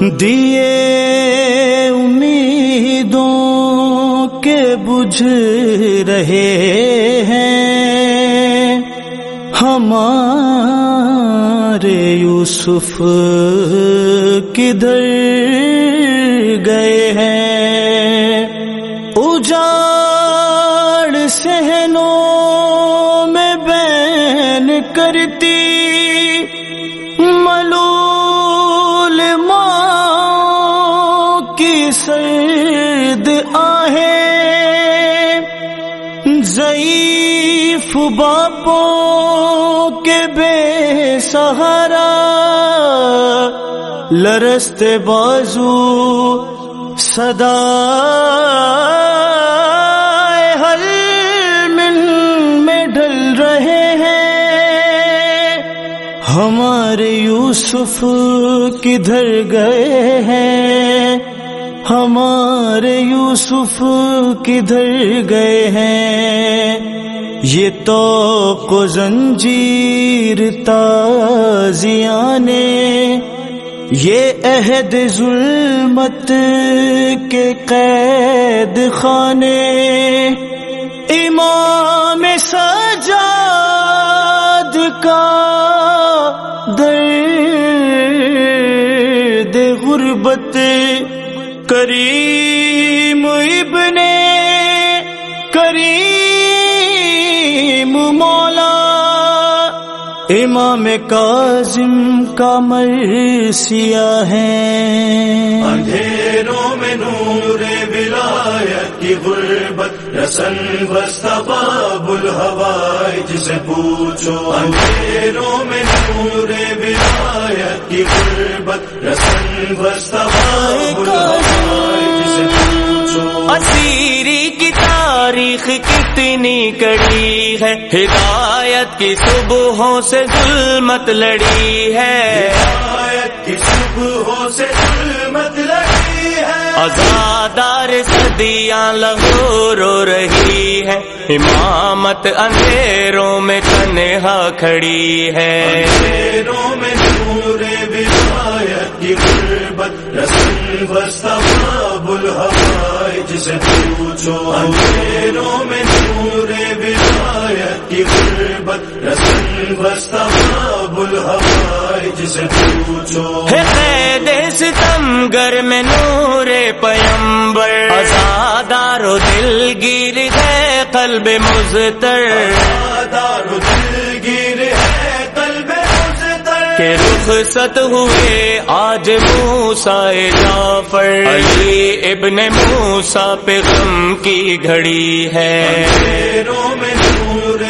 دیے امیدوں کے بجھ رہے ہیں۔ ہمارے یوسف کدھر گئے ہیں؟ اجاڑ سہنوں میں بین کرتی آہیں ضعیف باپوں کے بے سہارا لرستے بازو صدا۔ حل من میں ڈل رہے ہیں۔ ہمارے یوسف کدھر گئے ہیں؟ ہمارے یوسف کدھر گئے ہیں؟ یہ تو کو زنجیر تازیاں یہ عہد ظلمت کے قید خانے۔ امام سجاد کا کریم ابن کریم مولا امام کاظم کا مرسیا ہے۔ اندھیروں میں نور ولایت کی غربت رسن بستہ باب الہوائے جسے پوچھو۔ اندھیروں میں نور ولایت کی غربت رسن بستہ باب اسیری کی تاریخ کتنی کڑی ہے؟ ہدایت کی صبحوں سے ظلمت لڑی ہے۔ آیت کی صبحوں سے ظلمت لڑی ہے۔ ازادار صدیاں لہو رو رہی ہے۔ امامت اندھیروں میں تنہا کھڑی ہے۔ اندھیروں میں نور ولایت کی غربت رسن بستہ باب جسے پوچھو اندھیروں میں نور ولایت کی غربت رسن بستہ جسے پوچھو۔ ہے قید ستم گر میں نور پیمبر۔ ازادار و دل گیر ہے قلب مزتر۔ دار دلگیر ہے قلب مزدر کہ رخصت ہوئے آج موسا جعفر۔ علی ابن موسا پہ غم کی گھڑی ہے۔ میں نور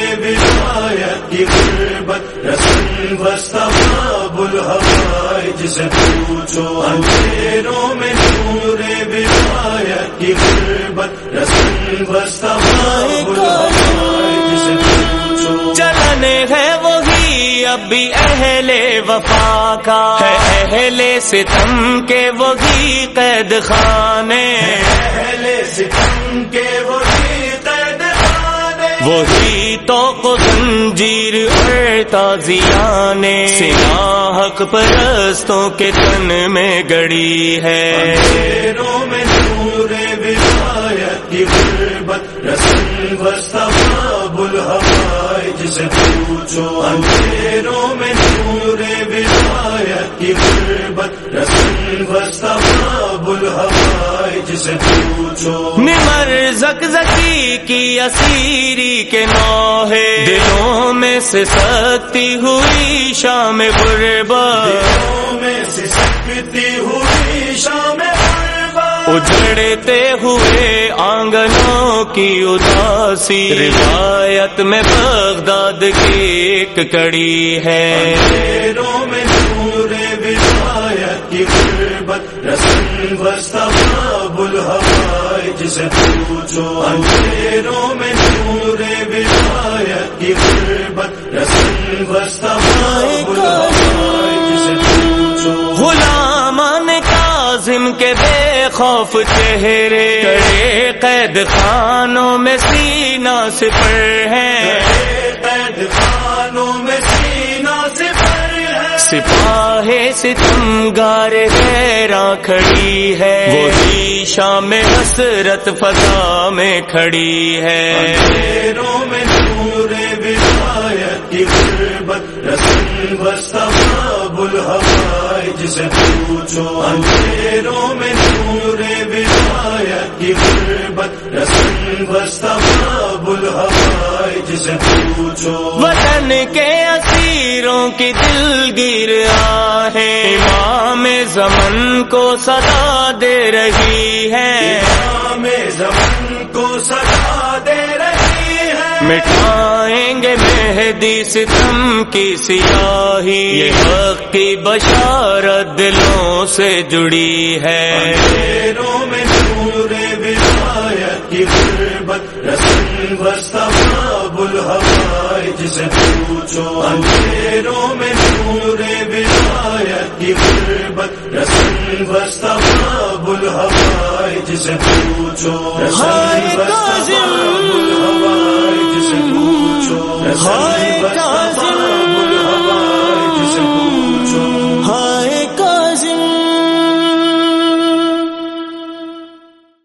کی غربت رسن بستہ باب جسے پوچھو۔ اندھیروں میں نور ولایت کی غربت رسم بستہ باب اب بھی اہل وفا کا ہے اہل ستم کے وہی قید خانے پہلے ستم کے وہی قید خانے وہی تو کو زنجیر اور تازیانے سنا حق پرستوں کے تن میں گڑی ہے میں نور کی غربت باب الہوائے پوچھو اندھیروں میں نور ولایت کی غربت رسن بستہ باب الہوائے جسے پوچھو نمر زک زکی کی اسیری کے نوحے دلوں میں سے سکتی ہوئی شام غربا دلوں میں سے سکتی ہوئی شام اجڑتے ہوئے آنگنوں کی اداسی روایت میں بغداد کی ایک کڑی ہے۔ میں نور کی غربت رسن بستہ جسے پوچھو۔ اندھیروں میں نور ولایت کی غربت رسن بستہ جسے پوچھو۔ غلامان کاظم کے بے خوف چہرے کڑے قید خانوں میں سینہ سپر ہیں قید خانوں میں سینہ سے پر ہے۔ سپاہ ستم گار حیران کھڑی ہے۔ وہی شام حسرت فضا میں کھڑی ہے۔ میں نور کی غربت رسم بستا بل جسے پوچھو اندھیروں میں نور ولایت کی غربت جسے پوچھو۔ وطن کے اسیروں کی دل گر ہے امام زمن کو صدا دے رہی ہے۔ میں زمن کو سجا دے مٹائیں گے مہدی ستم کی سیاہی۔ یہ حق کی بشارت دلوں سے جڑی ہے۔ میں نور کی غربت رسم بستا بل ہوائے جسے پوچھو۔ اندھیروں میں نور ولایت کی غربت رسم بستا بل ہوائے جسے پوچھو بستا